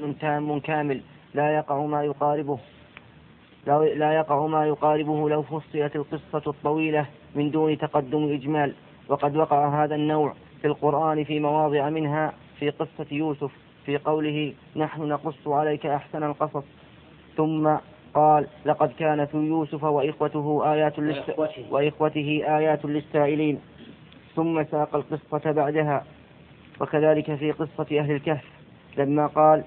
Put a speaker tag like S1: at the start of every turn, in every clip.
S1: أصل تام كامل. لا يقع ما يقاربه. لا يقع ما يقاربه لو فصلت القصة الطويلة من دون تقدم إجمال وقد وقع هذا النوع في القرآن في مواضع منها في قصة يوسف في قوله نحن نقص عليك أحسن القصص ثم قال لقد كان في يوسف وإخوته آيات للس... وإخوته آيات للسائلين ثم ساق القصة بعدها. وكذلك في قصة أهل الكهف. لما قال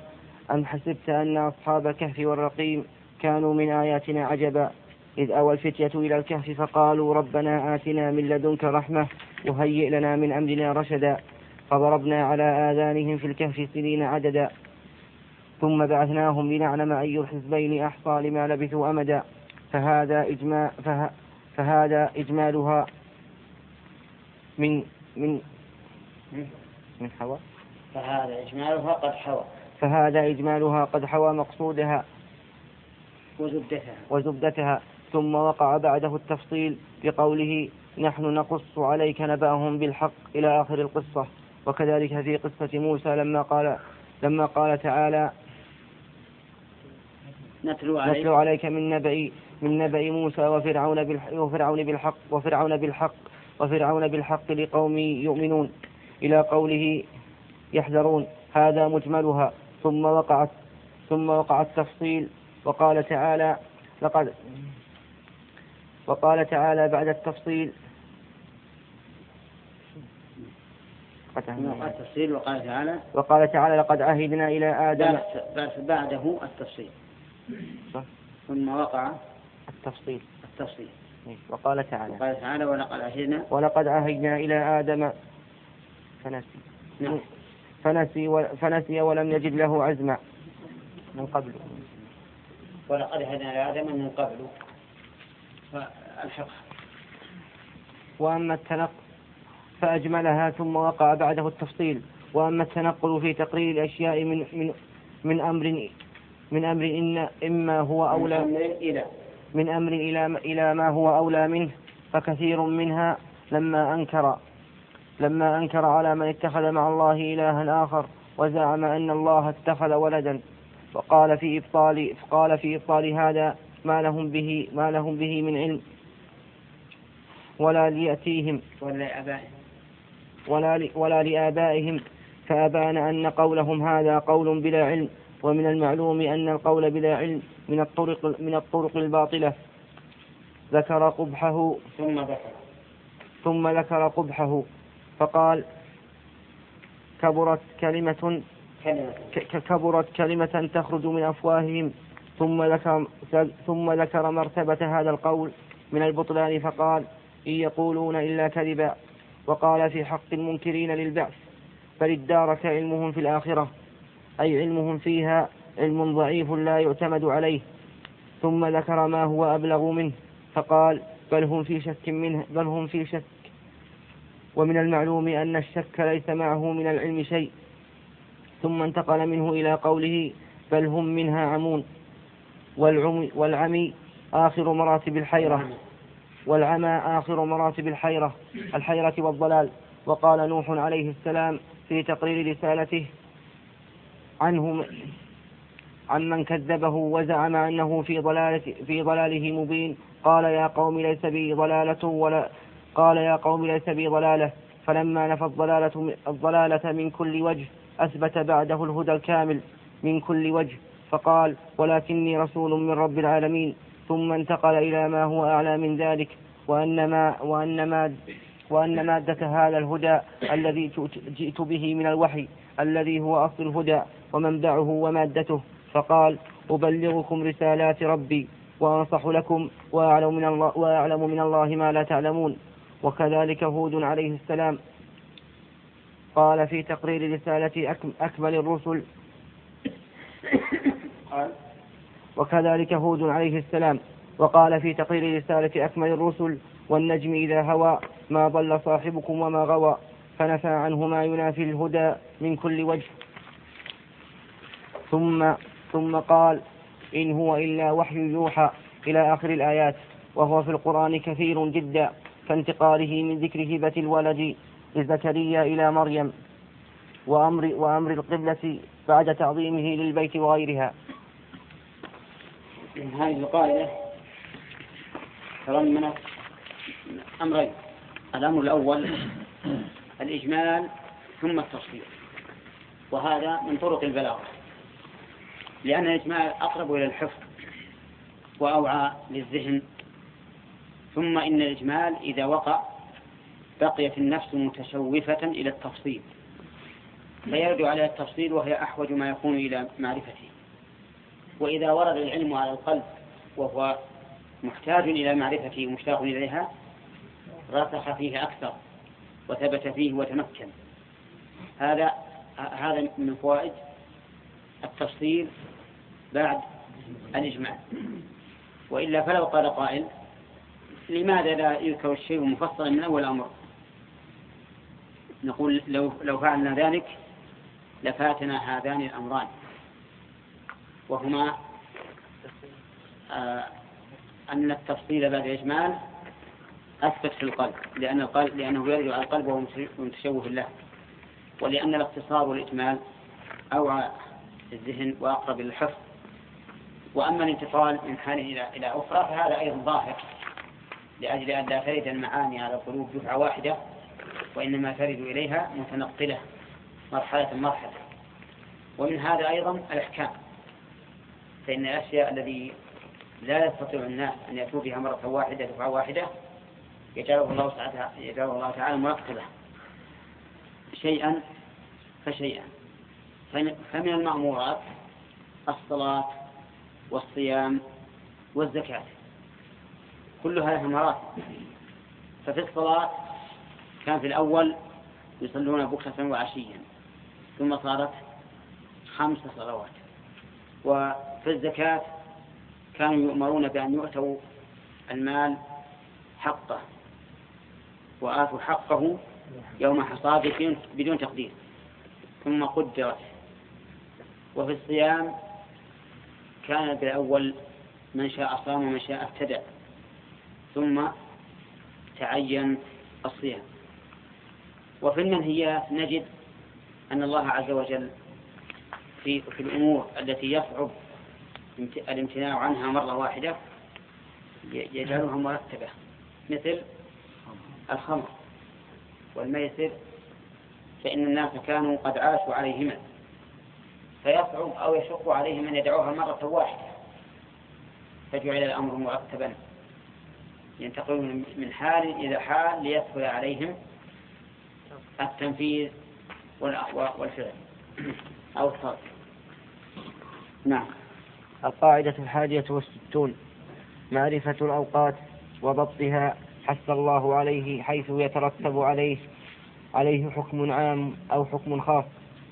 S1: أم حسبت أن أصحاب الكهف والرقيم كانوا من آياتنا عجبا؟ إذ أوى الفتية إلى الكهف فقالوا ربنا آتنا من لدنك رحمة وهيئ لنا من أمرنا رشدا. فضربنا على آذانهم في الكهف سنين عددا. ثم بعثناهم لنعلم أي الحزبين أحصى لما لبثوا أمدا. فهذا إجماع فه فهذا إجمالها من من من حوى
S2: فهذا إجمالها قد حوى
S1: فهذا إجمالها قد حوى مقصودها
S2: وزبدتها.
S1: وزبدتها ثم وقع بعده التفصيل بقوله نحن نقص عليك نبأهم بالحق إلى آخر القصة. وكذلك في قصة موسى لما قال لما قال تعالى
S2: نتلو عليك,
S1: نتلو عليك من نبأ من نبأ موسى وفرعون بالحق وفرعون بالحق وفرعون بالحق وفرعون بالحق لقوم يؤمنون. إلى قوله يحذرون هذا مجملها. ثم وقعت ثم وقع التفصيل وقال تعالى لقد وقال تعالى بعد التفصيل
S2: التفصيل وقال تعالى
S1: وقال تعالى لقد عهدنا إلى آدم.
S2: بعده التفصيل. ثم وقع
S1: التفصيل.
S2: التفصيل.
S1: إيه، وقال تعالى
S2: وقال تعالى ولقد عهدنا
S1: ولقد عهدنا إلى آدم. فنسي.
S2: نعم.
S1: فنسي فنسي ولم يجد له عزما. من قبل.
S2: ولقد عهدنا إلى آدم من قبل. فالحق.
S1: وأما التنقل فأجملها ثم وقع بعده التفصيل. وأما التنقل في تقرير الأشياء من من من أمر من أمر إن إما هو أولى من أمر إلى إلى ما هو أولى منه فكثير منها لما أنكر. لما أنكر على من اتخذ مع الله إلها آخر وزعم أن الله اتخذ ولدا وقال في إبطال قال في إبطال هذا ما لهم به ما لهم به من علم ولا ليأتيهم
S2: ولا لآبائهم.
S1: ولا ولا لآبائهم. فأبان أن قولهم هذا قول بلا علم ومن المعلوم أن القول بلا علم من الطرق من الطرق الباطلة. ذكر قبحه
S2: ثم ذكر.
S1: ثم ذكر قبحه. فقال كبرت كلمة كبرت كلمة تخرج من أفواههم ثم ذكر ثم ذكر مرتبة هذا القول من البطلان فقال إن يقولون إلا كذبا وقال في حق المنكرين للبعث فللدارك علمهم في الآخرة أي علمهم فيها علم ضعيف لا يعتمد عليه. ثم ذكر ما هو أبلغ منه فقال بل هم في شك منه بل هم في شك ومن المعلوم أن الشك ليس معه من العلم شيء ثم انتقل منه إلى قوله بل هم منها عمون. والعمي, والعمي آخر مراتب الحيرة. والعمى آخر مراتب الحيرة الحيرة والضلال. وقال نوح عليه السلام في تقرير رسالته عنه عن من كذبه وزعم أنه في ضلالة في ضلاله مبين. قال يا قوم ليس بي ضلالة ولا قال يا قوم ليس بي ضلالة. فلما نفى الضلالة الضلالة من كل وجه أثبت بعده الهدى الكامل من كل وجه. فقال ولكني رسول من رب العالمين. ثم انتقل إلى ما هو أعلى من ذلك وأن ما وأن ما وأن مادة هذا الهدى الذي جئت به من الوحي الذي هو أصل الهدى ومنبعه ومادته. فقال أبلغكم رسالات ربي وأنصح لكم وأعلم من الله, وأعلم من الله ما لا تعلمون. وكذلك هود عليه السلام قال في تقرير رسالة أكمل الرسل. وكذلك هود عليه السلام وقال في تقرير رسالة أكمل الرسل والنجم إذا هوى ما ضل صاحبكم وما غوى فنفى عنه ما ينافي الهدى من كل وجه. ثم ثم قال إن هو إلا وحي يوحى إلى آخر الآيات وهو في القرآن كثير جدا. كانتقاله من ذكر هبة الولد لزكريا إلى مريم وأمر وأمر القبلة بعد تعظيمه للبيت وغيرها.
S2: هذه القاعدة تضمنت أمرين. الأمر الأول الإجمال ثم التفصيل وهذا من طرق البلاغة لأن الإجمال أقرب إلى الحفظ وأوعى للذهن ثم إن الإجمال إذا وقع بقيت النفس متشوفة إلى التفصيل فيرد عليها التفصيل وهي أحوج ما يكون إلى معرفته. وإذا ورد العلم على القلب وهو محتاج إلى معرفته مشتاق إليها رسخ فيه أكثر وثبت فيه وتمكن. هذا هذا من فوائد التفصيل بعد الإجماع وإلا فلو قال قائل لماذا لا يذكر الشيء مفصلا من أول أمر؟ نقول لو لو فعلنا ذلك لفاتنا هذان الأمران. وهما آه أن التفصيل بعد الإجمال أثبت في القلب لأن القلب لأنه يرجع على القلب وهو متشوه له. ولأن الاقتصار والإجمال أوعى الذهن وأقرب للحفظ. وأما الانتقال من حال إلى إلى أخرى فهذا أيضا ظاهر. لأجل أن لا ترد المعاني على القلوب دفعة واحدة وإنما ترد إليها متنقلة مرحلة مرحلة. ومن هذا أيضا الأحكام. فإن الأشياء الذي لا يستطيع الناس أن يأتوا بها مرة واحدة دفعة واحدة يجعله الله تعالى يجعله الله تعالى مرتبة شيئا فشيئا. فمن المأمورات الصلاة والصيام والزكاة. كلها لها مراتب ففي الصلاة كان في الأول يصلون بكرة وعشيا ثم صارت خمس صلوات. وفي الزكاة كانوا يؤمرون بأن يؤتوا المال حقه وآتوا حقه يوم حصاده بدون تقدير. ثم قدرت. وفي الصيام كان بالأول من شاء صام ومن شاء ابتدع ثم تعين الصيام. وفي المنهيات نجد أن الله عز وجل في, في الأمور التي يصعب الامتناع عنها مرة واحدة يجعلها مرتبة مثل الخمر والميسر فإن الناس كانوا قد عاشوا عليهما فيصعب أو يشق عليهم أن يدعوها مرة واحدة فجعل الأمر مرتبا. ينتقلون من حال إلى حال ليسهل عليهم التنفيذ والفعل. أو الصرف
S1: نعم. القاعدة الحادية والستون معرفة الأوقات وضبطها حث الله عليه حيث يترتب عليه عليه حكم عام أو حكم خاص.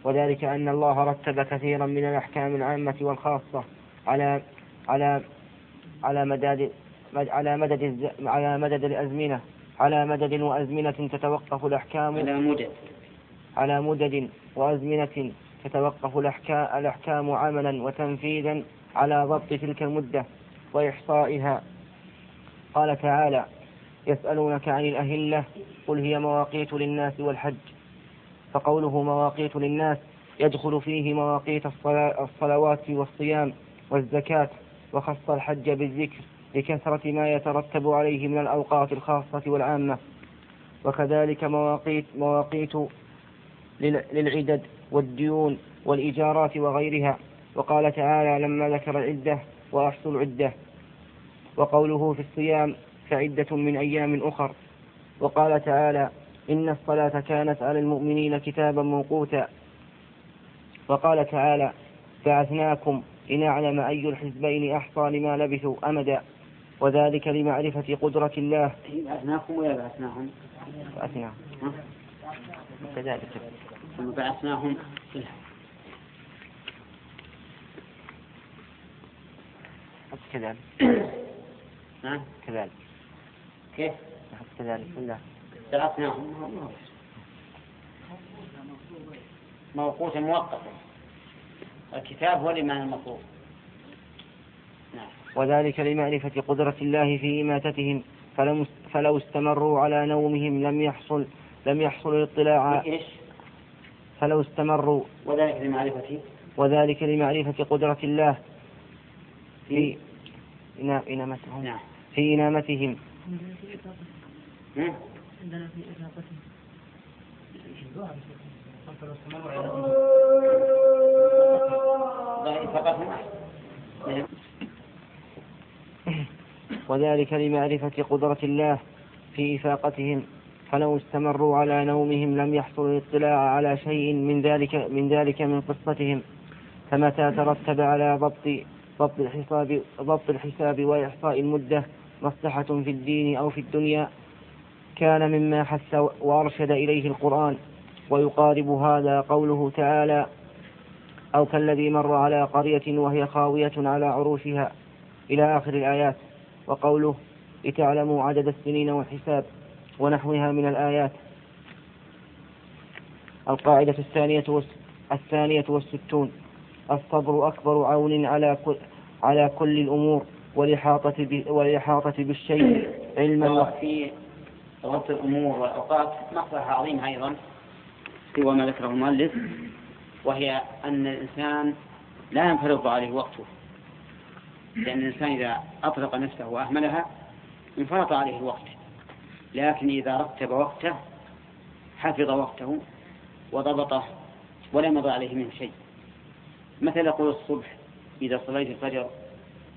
S1: وذلك أن الله رتب كثيرا من الأحكام العامة والخاصة على على على مداد على مدد على مدد الأزمنة. على مدد وأزمنة تتوقف الأحكام.
S2: على مدد.
S1: على مدد وأزمنة تتوقف الأحكام عملا وتنفيذا على ضبط تلك المدة وإحصائها. قال تعالى يسألونك عن الأهلة قل هي مواقيت للناس والحج. فقوله مواقيت للناس يدخل فيه مواقيت الصلوات والصيام والزكاة وخص الحج بالذكر. لكثرة ما يترتب عليه من الأوقات الخاصة والعامة. وكذلك مواقيت مواقيت للعدد والديون والإيجارات وغيرها. وقال تعالى لما ذكر العدة وأحصوا العدة وقوله في الصيام فعدة من أيام أخر وقال تعالى إن الصلاة كانت على المؤمنين كتابا موقوتا وقال تعالى بعثناكم لنعلم أي الحزبين أحصى لما لبثوا أمدا وذلك لمعرفة قدرة الله.
S2: بعثناكم ولا بعثناهم؟
S1: بعثناهم كذلك.
S2: بعثناهم.
S1: كذلك.
S2: نعم
S1: كذلك.
S2: كيف؟
S1: كذلك. لا.
S2: بعثناهم. موقوتا مؤقتا الكتاب هو الإيمان المطلوب
S1: وذلك لمعرفة قدرة الله في إماتتهم فلو, استمروا على نومهم لم يحصل لم يحصل الاطلاع؟ فلو استمروا.
S2: وذلك لمعرفة
S1: وذلك لمعرفة قدرة الله في إنامتهم.
S2: نعم.
S1: في إنامتهم.
S2: عندنا في إطلاقتهم
S1: وذلك لمعرفة قدرة الله في إفاقتهم فلو استمروا على نومهم لم يحصل الاطلاع على شيء من ذلك من ذلك من قصتهم فمتى ترتب على ضبط ضبط الحساب ضبط الحساب وإحصاء المدة مصلحة في الدين أو في الدنيا؟ كان مما حث وأرشد إليه القرآن ويقارب هذا قوله تعالى أو كالذي مر على قرية وهي خاوية على عروشها إلى آخر الآيات. وقوله لتعلموا عدد السنين والحساب ونحوها من الآيات. القاعدة الثانية الثانية والستون. الصبر أكبر عون على كل على كل الأمور والإحاطة والإحاطة بالشيء علما
S2: في ضبط الأمور والأوقات مصلحة عظيمة أيضا سوى ما ذكره المؤلف وهي أن الإنسان لا ينفرض عليه وقته. لأن الإنسان إذا أطلق نفسه وأهملها انفرط عليه الوقت. لكن إذا رتب وقته حفظ وقته وضبطه ولم يضع عليه منه شيء. مثل يقول الصبح إذا صليت الفجر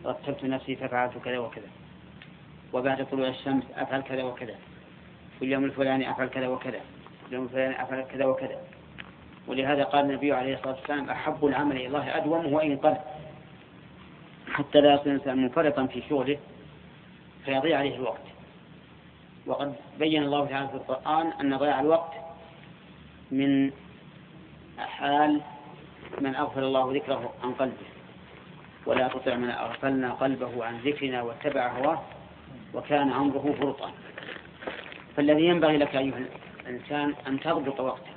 S2: رتبت نفسي ففعلت كذا وكذا. وبعد طلوع الشمس أفعل كذا وكذا. في اليوم الفلاني أفعل كذا وكذا. في اليوم الفلاني أفعل كذا وكذا. ولهذا قال النبي عليه الصلاة والسلام أحب العمل إلى الله أدوم وإن قل حتى لا يصير الإنسان منفرطا في شغله فيضيع عليه الوقت. وقد بين الله تعالى في القرآن أن ضياع الوقت من حال من أغفل الله ذكره عن قلبه. ولا تطع من أغفلنا قلبه عن ذكرنا واتبع هواه وكان أمره فرطا. فالذي ينبغي لك أيها الإنسان أن تضبط وقتك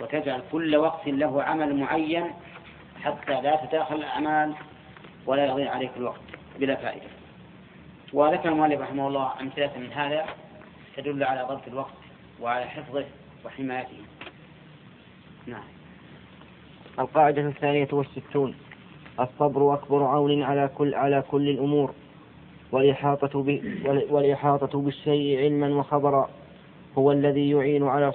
S2: وتجعل كل وقت له عمل معين حتى لا تتأخر الأعمال ولا يضيع عليك الوقت بلا فائدة. وذكر المؤلف رحمه الله أمثلة من هذا تدل على ضبط الوقت وعلى حفظه وحمايته. نعم.
S1: القاعدة الثانية والستون. الصبر أكبر عون على كل على كل الأمور. والإحاطة ب والإحاطة بالشيء علما وخبرا هو الذي يعين على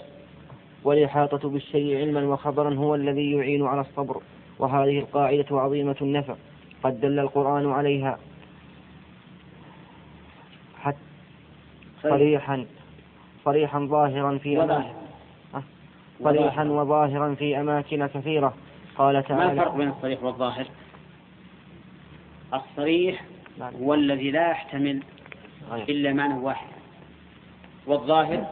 S1: والإحاطة بالشيء علما وخبرا هو الذي يعين على الصبر. وهذه القاعدة عظيمة النفع. قد دل القرآن عليها. حتى صريحا صريحا ظاهرا في أماكن صريحا وظاهرا في أماكن كثيرة. قال تعالى
S2: ما الفرق بين الصريح والظاهر؟ الصريح هو الذي لا يحتمل إلا معنى واحد. والظاهر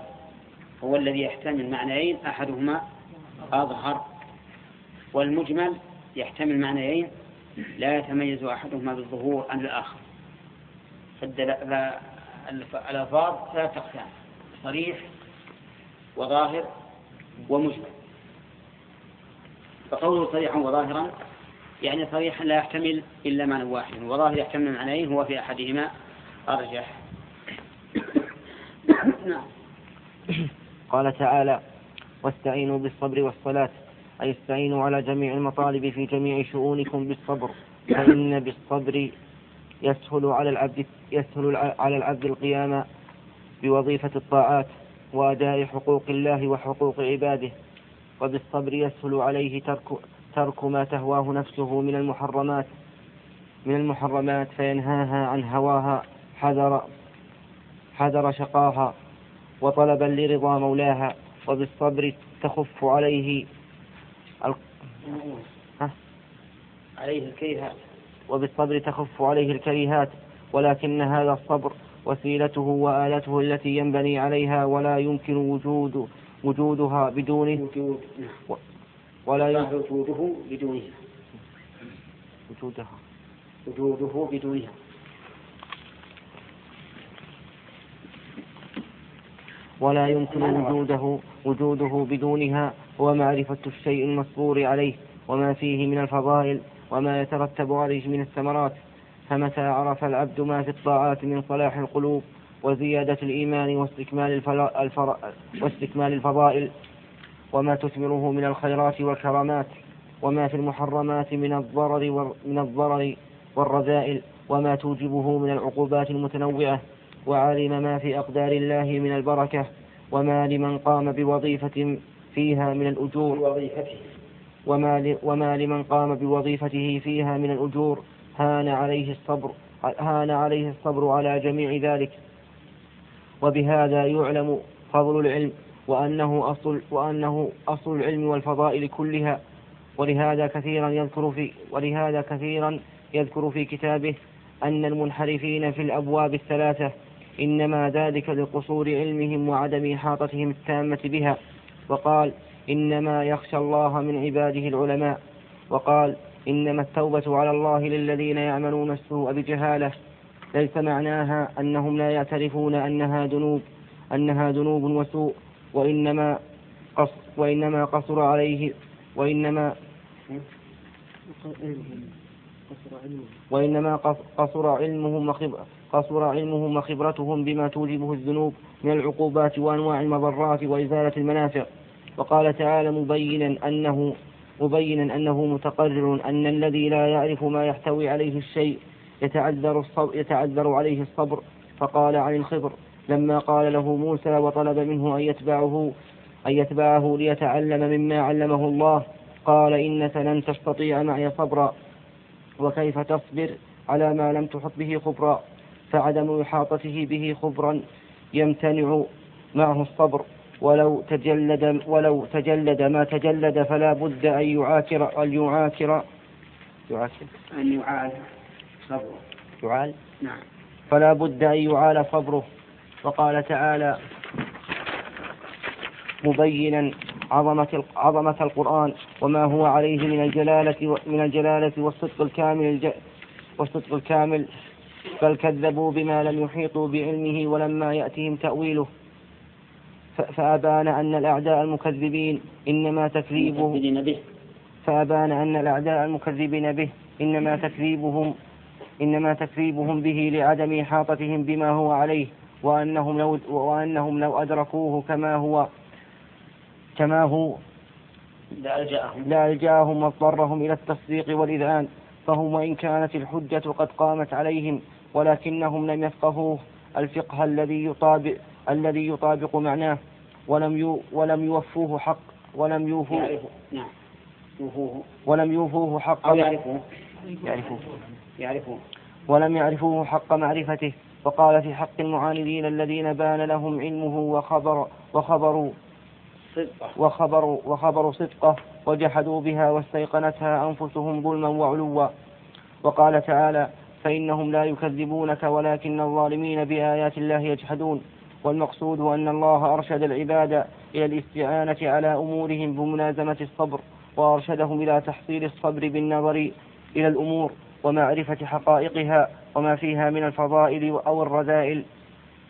S2: هو الذي يحتمل معنيين أحدهما أظهر. والمجمل يحتمل معنيين لا يتميز أحدهما بالظهور عن الآخر. الألفاظ ثلاثة أقسام صريح وظاهر ومجمل. فقوله صريحا وظاهرا يعني صريحا لا يحتمل إلا معنى واحد وظاهر يحتمل معنيين هو في أحدهما أرجح.
S1: نعم. قال تعالى واستعينوا بالصبر والصلاة أي استعينوا على جميع المطالب في جميع شؤونكم بالصبر. فإن بالصبر يسهل على العبد يسهل على العبد القيام بوظيفة الطاعات وأداء حقوق الله وحقوق عباده. وبالصبر يسهل عليه ترك ترك ما تهواه نفسه من المحرمات من المحرمات فينهاها عن هواها حذر حذر شقاها وطلبا لرضا مولاها. وبالصبر تخف عليه
S2: عليه الكريهات.
S1: وبالصبر تخف عليه الكريهات ولكن هذا الصبر وسيلته وآلته التي ينبني عليها ولا يمكن وجود وجودها بدونه. ولا
S2: يمكن وجوده بدونها
S1: وجودها.
S2: وجوده بدونها
S1: ولا يمكن وجوده وجوده بدونها. هو معرفة الشيء المصبور عليه وما فيه من الفضائل وما يترتب عليه من الثمرات. فمتى عرف العبد ما في الطاعات من صلاح القلوب وزيادة الإيمان واستكمال, الفر... واستكمال الفضائل؟ وما تثمره من الخيرات والكرامات؟ وما في المحرمات من الضرر من الضرر والرذائل؟ وما توجبه من العقوبات المتنوعة؟ وعلم ما في أقدار الله من البركة؟ وما لمن قام بوظيفة فيها من الأجور
S2: وظيفته.
S1: وما, وما لمن قام بوظيفته فيها من الأجور. هان عليه الصبر هان عليه الصبر على جميع ذلك. وبهذا يعلم فضل العلم وأنه أصل وأنه أصل العلم والفضائل كلها. ولهذا كثيرا يذكر في ولهذا كثيرا يذكر في كتابه أن المنحرفين في الأبواب الثلاثة إنما ذلك لقصور علمهم وعدم إحاطتهم التامة بها. وقال إنما يخشى الله من عباده العلماء وقال إنما التوبة على الله للذين يعملون السوء بجهالة ليس معناها أنهم لا يعترفون أنها ذنوب أنها ذنوب وسوء وإنما قص وإنما قصر عليه وإنما وإنما قصر علمهم قصر علمهم وخبرتهم بما توجبه الذنوب من العقوبات وأنواع المضرات وإزالة المنافع. وقال تعالى مبينا أنه مبينا أنه متقرر أن الذي لا يعرف ما يحتوي عليه الشيء يتعذر, الصبر يتعذر عليه الصبر. فقال عن الخبر. لما قال له موسى وطلب منه أن يتبعه أن يتبعه ليتعلم مما علمه الله قال إنك لن تستطيع معي صبرا. وكيف تصبر على ما لم تحط به خبرا؟ فعدم إحاطته به خبرا يمتنع معه الصبر. ولو تجلد ولو تجلد ما تجلد فلا بد أن يعاكر أن يعاكر
S2: يعاكر. أن يعال صبره.
S1: يعال؟
S2: نعم.
S1: فلا بد أن يعال صبره. وقال تعالى مبينا عظمة عظمة القرآن وما هو عليه من الجلالة من الجلالة والصدق الكامل والصدق الكامل. بل كذبوا بما لم يحيطوا بعلمه ولما يأتهم تأويله. فأبان أن الأعداء المكذبين إنما تكذيبهم. فأبان أن الأعداء المكذبين به إنما تكذيبهم. إنما تكذيبهم به لعدم إحاطتهم بما هو عليه. وأنهم لو وأنهم لو أدركوه كما هو كما هو.
S2: لألجأهم
S1: واضطرهم إلى التصديق والإذعان. فهم وإن كانت الحجة قد قامت عليهم ولكنهم لم يفقهوه. الفقه الذي يطابق الذي يطابق معناه. ولم يو ولم يوفوه حق. ولم يوفوه
S2: نعم. يوفوه.
S1: ولم يوفوه حق
S2: أو يعرفوه.
S1: يعرفوه.
S2: يعرفوه.
S1: ولم يعرفوه حق معرفته. وقال في حق المعاندين الذين بان لهم علمه وخبر وخبروا
S2: صدقة.
S1: وخبروا وخبروا صدقه وجحدوا بها واستيقنتها أنفسهم ظلما وعلوا. وقال تعالى فإنهم لا يكذبونك ولكن الظالمين بآيات الله يجحدون والمقصود أن الله أرشد العباد إلى الاستعانة على أمورهم بملازمة الصبر وأرشدهم إلى تحصيل الصبر بالنظر إلى الأمور ومعرفة حقائقها وما فيها من الفضائل أو الرذائل.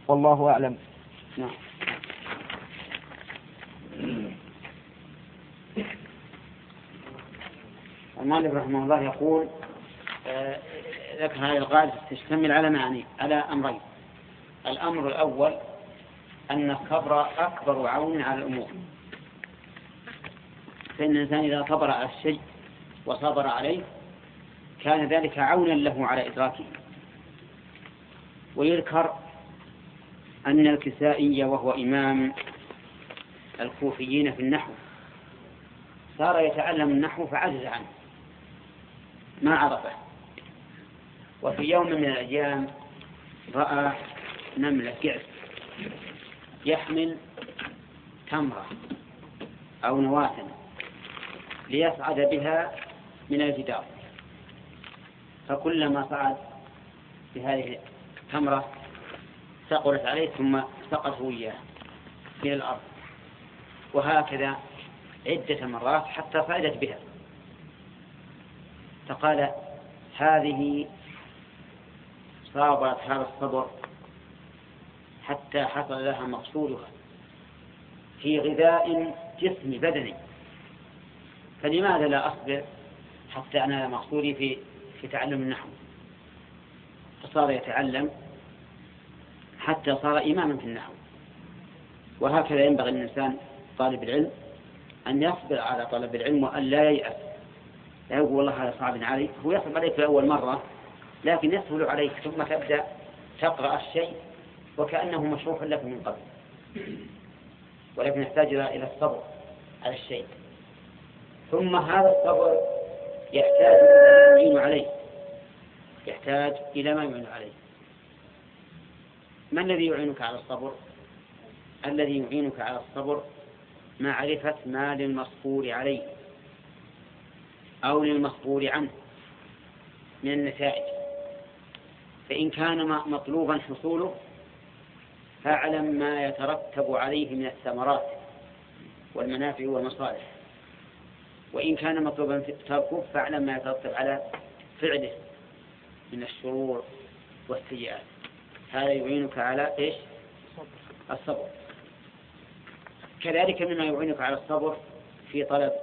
S1: والله أعلم.
S2: نعم. المؤلف رحمه الله يقول آه، ذكر هذه القاعدة تشتمل على معاني على أمرين. الأمر الأول أن الصبر أكبر عون على الأمور. فإن الإنسان إذا صبر على الشيء وصبر عليه كان ذلك عونا له على إدراكه. ويذكر أن الكسائي وهو إمام الكوفيين في النحو صار يتعلم النحو فعجز عنه. ما عرفه. وفي يوم من الأيام رأى نملة قعد يحمل تمرة أو نواة ليصعد بها من الجدار. فكلما صعد بهذه التمرة ثقلت عليه ثم سقط إياه إلى الأرض. وهكذا عدة مرات حتى صعدت بها. فقال هذه صابت هذا الصبر حتى حصل لها مقصودها. في غذاء جسمي بدني. فلماذا لا أصبر حتى أنال مقصودي في في تعلم النحو؟ فصار يتعلم حتى صار إماما في النحو. وهكذا ينبغي الإنسان طالب العلم أن يصبر على طلب العلم وأن لا ييأس. لا يقول والله هذا صعب علي هو يصعب عليك في أول مرة لكن يسهل عليك ثم تبدأ تقرأ الشيء وكأنه مشروح لك من قبل. ولكن يحتاج إلى الصبر على الشيء. ثم هذا الصبر يحتاج إلى ما يعين عليه. يحتاج إلى ما يعين عليه. ما الذي يعينك على الصبر؟ الذي يعينك على الصبر معرفة ما للمصبور عليه أو للمصبور عنه من النتائج. فإن كان مطلوبا حصوله فاعلم ما يترتب عليه من الثمرات والمنافع والمصالح. وإن كان مطلوبا تركه فاعلم ما يترتب على فعله من الشرور والسيئات. هذا يعينك على إيش؟ الصبر. كذلك مما يعينك على الصبر في طلب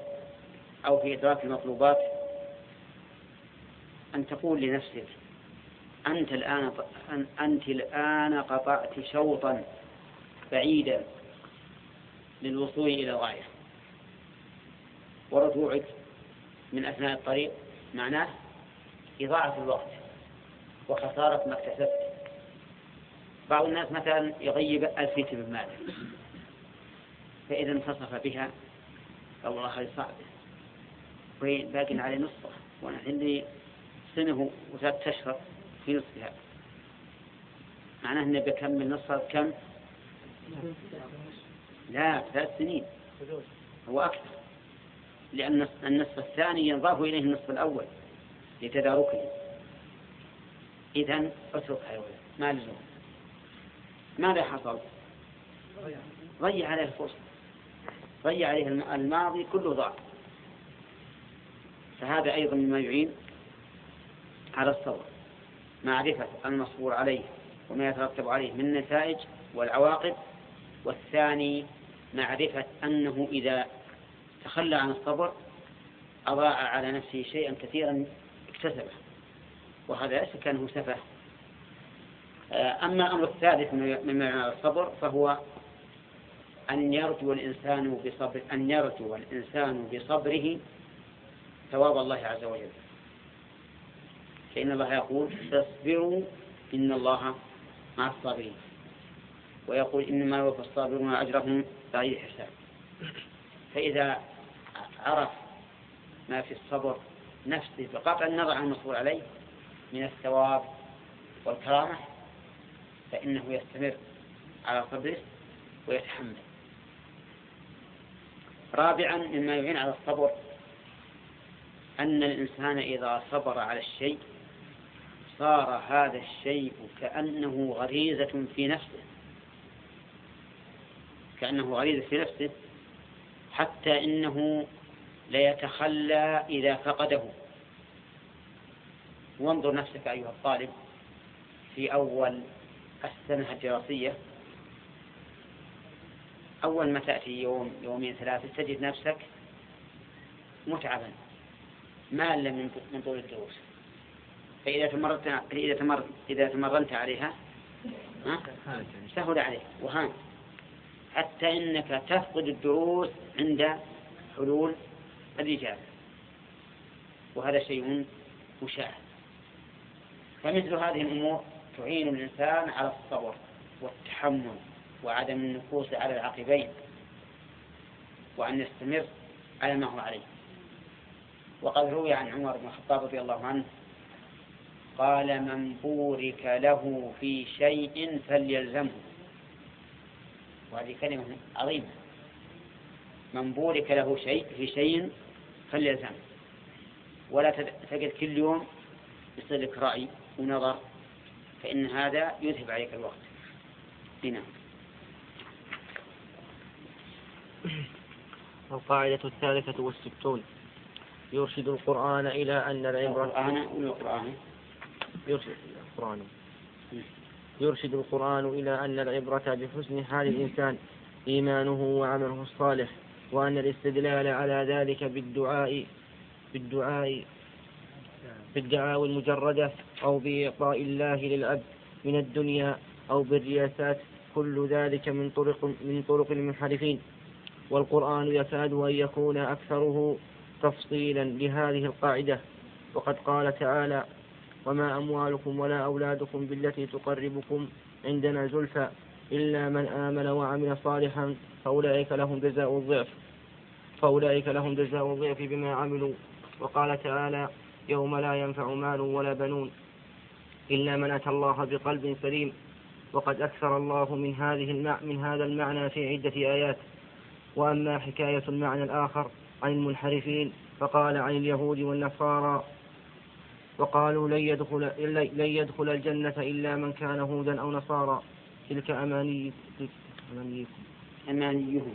S2: أو في إدراك المطلوبات أن تقول لنفسك أنت الآن أنت الآن قطعت شوطا بعيدا للوصول إلى الغاية ورجوعك من أثناء الطريق معناه إضاعة الوقت وخسارة ما اكتسبت. بعض الناس مثلا يغيب ألفية من ماله فإذا انتصف بها والله هذه صعبة باقي عليه نصفه. وأنا عندي سنة وثلاث أشهر في نصفها. معناه أنه بكمل نصفها كم؟ لا ثلاث سنين. هو أكثر. لأن النصف الثاني ينضاف إليه النصف الأول لتداركه. إذا اتركها يا ولد. ما لزوم. ماذا حصل؟ ضيع عليه الفرصة. ضيع عليه الماضي كله ضاع. فهذا أيضا مما يعين على الصبر معرفة المصبور عليه وما يترتب عليه من النتائج والعواقب والثاني معرفة أنه إذا تخلى عن الصبر أضاع على نفسه شيئا كثيرا اكتسبه وهذا ليس كأنه سفه. أما الأمر الثالث مما الصبر فهو أن يرجو الإنسان بصبر أن يرجو الإنسان بصبره ثواب الله عز وجل. فإن الله يقول فاصبروا إن الله مع الصابرين. ويقول إنما يوفى الصابرون أجرهم بغير حساب فإذا عرف ما في الصبر نفسه بقطع النظر عن المصبور عليه من الثواب والكرامة فإنه يستمر على صبره ويتحمل. رابعا مما يعين على الصبر أن الإنسان إذا صبر على الشيء صار هذا الشيء كأنه غريزة في نفسه. كأنه غريزة في نفسه حتى إنه ليتخلى إذا فقده. وانظر نفسك أيها الطالب في أول السنة الدراسية. أول ما تأتي يوم يومين ثلاثة تجد نفسك متعبا مالا من طول الدروس. فإذا تمرت إذا تمر إذا تمرنت عليها سهل عليك. وهان. حتى إنك تفقد الدروس عند حلول الإجابة وهذا شيء مشاهد. فمثل هذه الأمور تعين الإنسان على الصبر والتحمل وعدم النفوس على العقبين وأن يستمر على ما هو عليه. وقد روي عن عمر بن الخطاب رضي الله عنه قال من بورك له في شيء فليلزمه. وهذه كلمة عظيمة. من بورك له شيء في شيء فليلزمه. ولا تجد كل يوم يصير لك رأي ونظر فإن هذا يذهب عليك الوقت. هنا.
S1: القاعدة الثالثة والستون. يرشد القرآن إلى أن العبرة
S2: القرآن القرآن
S1: يرشد القرآن. يرشد القرآن إلى أن العبرة بحسن حال الإنسان إيمانه وعمله الصالح وأن الاستدلال على ذلك بالدعاء بالدعاء بالدعاوى المجردة أو بإعطاء الله للعبد من الدنيا أو بالرياسات كل ذلك من طرق من طرق المنحرفين. والقرآن يكاد أن يكون أكثره تفصيلا لهذه القاعدة. وقد قال تعالى وما أموالكم ولا أولادكم بالتي تقربكم عندنا زلفى إلا من آمن وعمل صالحا فأولئك لهم جزاء الضعف فأولئك لهم جزاء الضعف بما عملوا. وقال تعالى يوم لا ينفع مال ولا بنون إلا من أتى الله بقلب سليم. وقد أكثر الله من هذه. من هذا المعنى في عدة آيات. وأما حكاية المعنى الآخر عن المنحرفين. فقال عن اليهود والنصارى وقالوا لن يدخل, لن يدخل الجنة إلا من كان هودا أو نصارى. تلك أماني
S2: أمانيكم أمانيهم.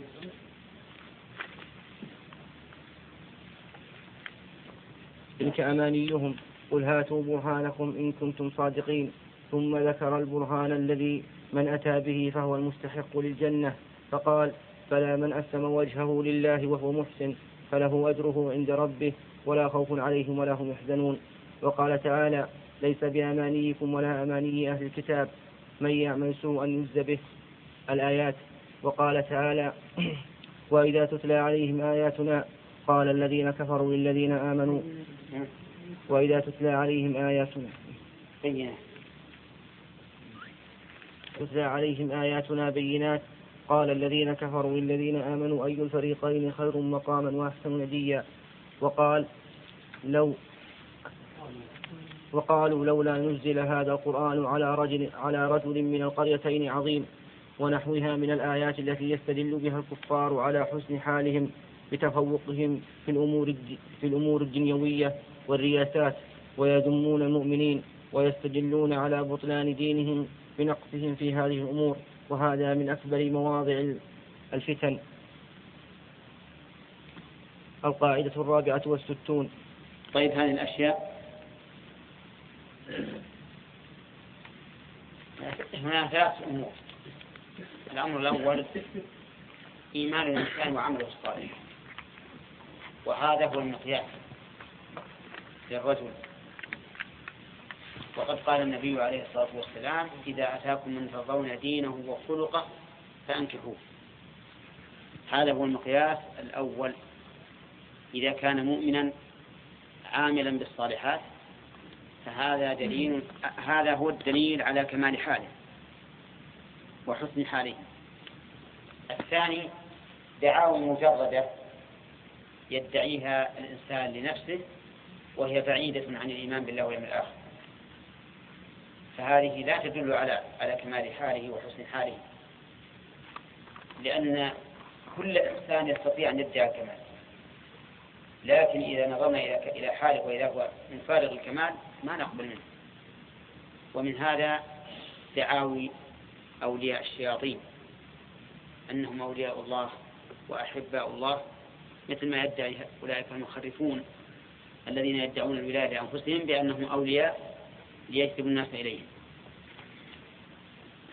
S1: تلك أمانيهم. قل هاتوا برهانكم إن كنتم صادقين. ثم ذكر البرهان الذي من أتى به فهو المستحق للجنة. فقال فلا من أسلم وجهه لله وهو محسن فله أجره عند ربه ولا خوف عليهم ولا هم يحزنون. وقال تعالى ليس بأمانيكم ولا أماني أهل الكتاب. من يعمل سوءا يجز به. الآيات. وقال تعالى وإذا تتلى عليهم آياتنا قال الذين كفروا للذين آمنوا. وإذا تتلى عليهم آياتنا. تتلى عليهم آياتنا بينات. قال الذين كفروا للذين آمنوا أي الفريقين خير مقاما وأحسن نديا. وقال لو وقالوا لولا نزل هذا القرآن على رجل على رجل من القريتين عظيم ونحوها من الآيات التي يستدل بها الكفار على حسن حالهم بتفوقهم في الأمور في الأمور الدنيوية والرياسات ويذمون المؤمنين ويستدلون على بطلان دينهم بنقصهم في هذه الأمور وهذا من أكبر مواضع الفتن. القاعدة الرابعة والستون.
S2: طيب هذه الأشياء. هنا ثلاث أمور. الأمر الأول إيمان الإنسان وعمله الصالح. وهذا هو المقياس للرجل. وقد قال النبي عليه الصلاة والسلام إذا أتاكم من ترضون دينه وخلقه فأنكحوه. هذا هو المقياس الأول. إذا كان مؤمنا عاملا بالصالحات فهذا دليل هذا هو الدليل على كمال حاله وحسن حاله. الثاني دعاوى مجردة يدعيها الإنسان لنفسه وهي بعيدة عن الإيمان بالله واليوم الآخر. فهذه لا تدل على على كمال حاله وحسن حاله. لأن كل إنسان يستطيع أن يدعي الكمال. لكن إذا نظرنا إلى إلى حاله وإذا هو من فارغ الكمال ما نقبل منه. ومن هذا دعاوي أولياء الشياطين أنهم أولياء الله وأحباء الله مثل ما يدعي أولئك المخرفون الذين يدعون الولاية لأنفسهم بأنهم أولياء ليجذبوا الناس إليهم.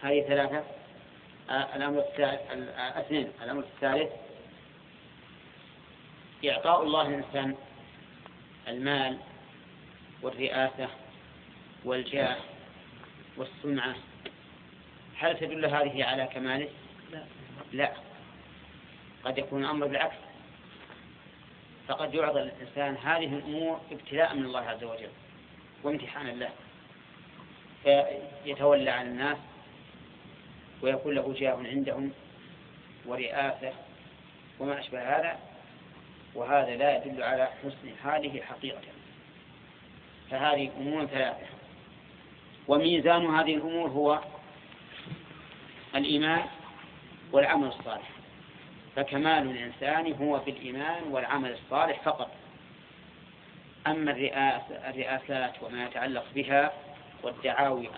S2: هذه ثلاثة. آه، الأمر الثالث آه، الأمر الثالث إعطاء الله الإنسان المال والرئاسة والجاه والسمعة هل تدل هذه على كماله؟ لا. لا. قد يكون الأمر بالعكس. فقد يعطى الإنسان هذه الأمور ابتلاء من الله عز وجل وامتحانا له. فيتولى عن الناس ويكون له جاه عندهم ورئاسة وما أشبه هذا وهذا لا يدل على حسن حاله حقيقة. فهذه أمور ثلاثة. وميزان هذه الأمور هو الإيمان والعمل الصالح. فكمال الإنسان هو في الإيمان والعمل الصالح فقط. أما الرئاسات وما يتعلق بها والدعاوي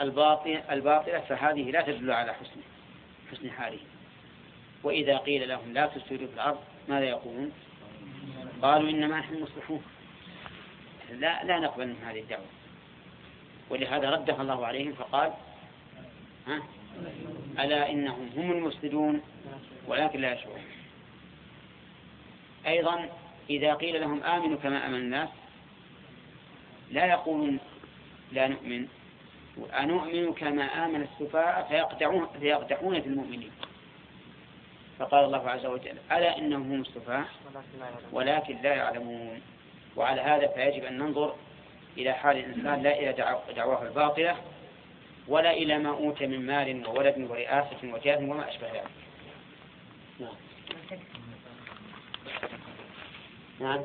S2: الباطلة فهذه لا تدل على حسن حسن حاله. وإذا قيل لهم لا تفسدوا في الأرض ماذا يقولون؟ قالوا إنما نحن مصلحون. لا لا نقبل من هذه الدعوة. ولهذا ردها الله عليهم فقال ها ألا إنهم هم المفسدون ولكن لا يشعرون. أيضا إذا قيل لهم آمنوا كما آمن الناس لا يقولون لا نؤمن أنؤمن كما آمن السفاء فيقدحون, فيقدحون في المؤمنين. فقال الله عز وجل ألا إنهم هم السفهاء ولكن لا يعلمون. وعلى هذا فيجب أن ننظر إلى حال الإنسان لا إلى دعواه الباطلة ولا إلى ما أوتي من مال وولد ورئاسة وجاه وما أشبه ذلك. نعم. نعم.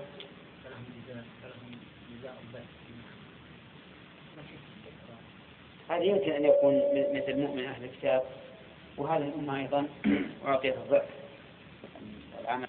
S2: هذا يمكن أن يكون مثل مؤمن أهل الكتاب وهذه الأمة أيضا أعطيت الضعف. العمل